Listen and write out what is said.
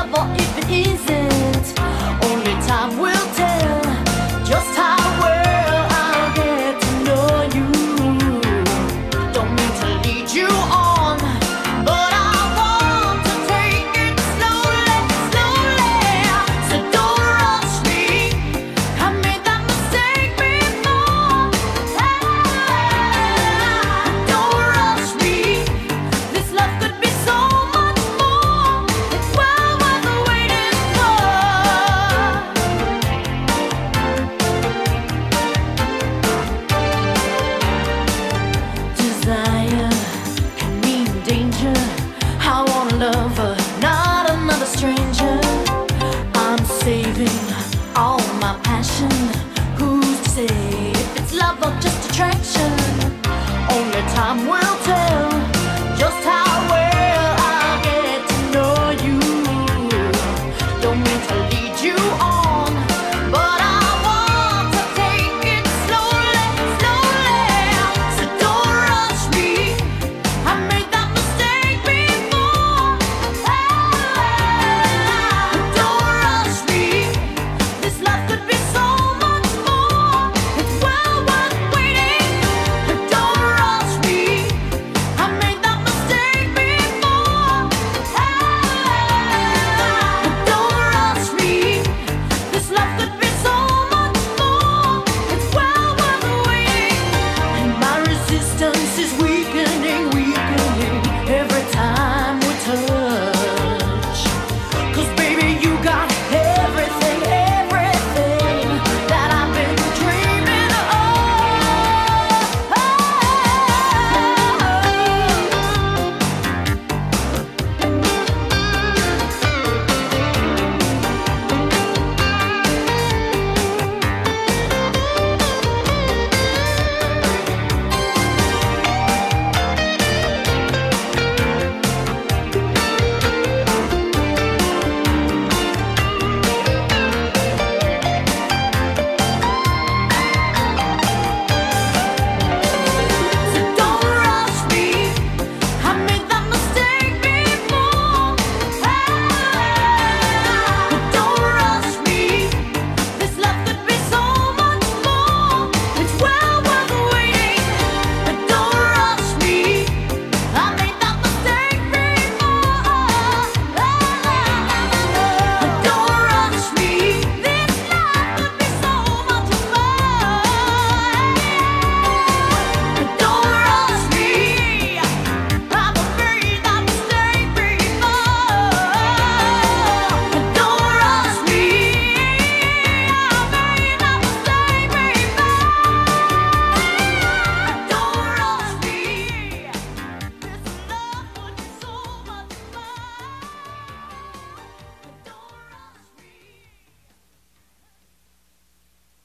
Or if it isn't. Only time will tell. lover, not another stranger. I'm saving all my passion. Who's to say if it's love or just attraction? Only time will.